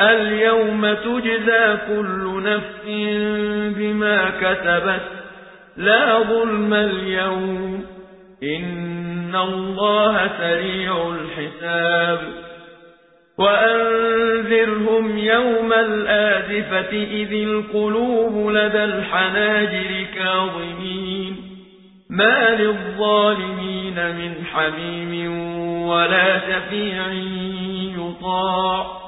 اليوم تجزى كل نفس بما كتبت لا ظلم اليوم إن الله سريع الحساب وأنذرهم يوم الآذفة إذ القلوب لدى الحناجر كاظمين ما للظالمين من حميم ولا شفيع يطاع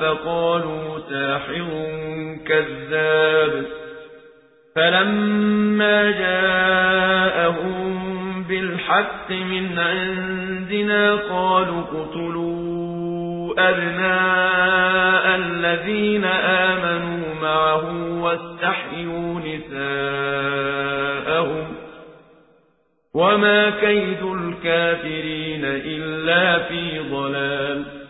فقالوا ساحر كذاب فلما جاءهم بالحق من عندنا قالوا قتلوا أبناء الذين آمنوا معه واستحيوا نساءهم وما كيد الكافرين إلا في ضلال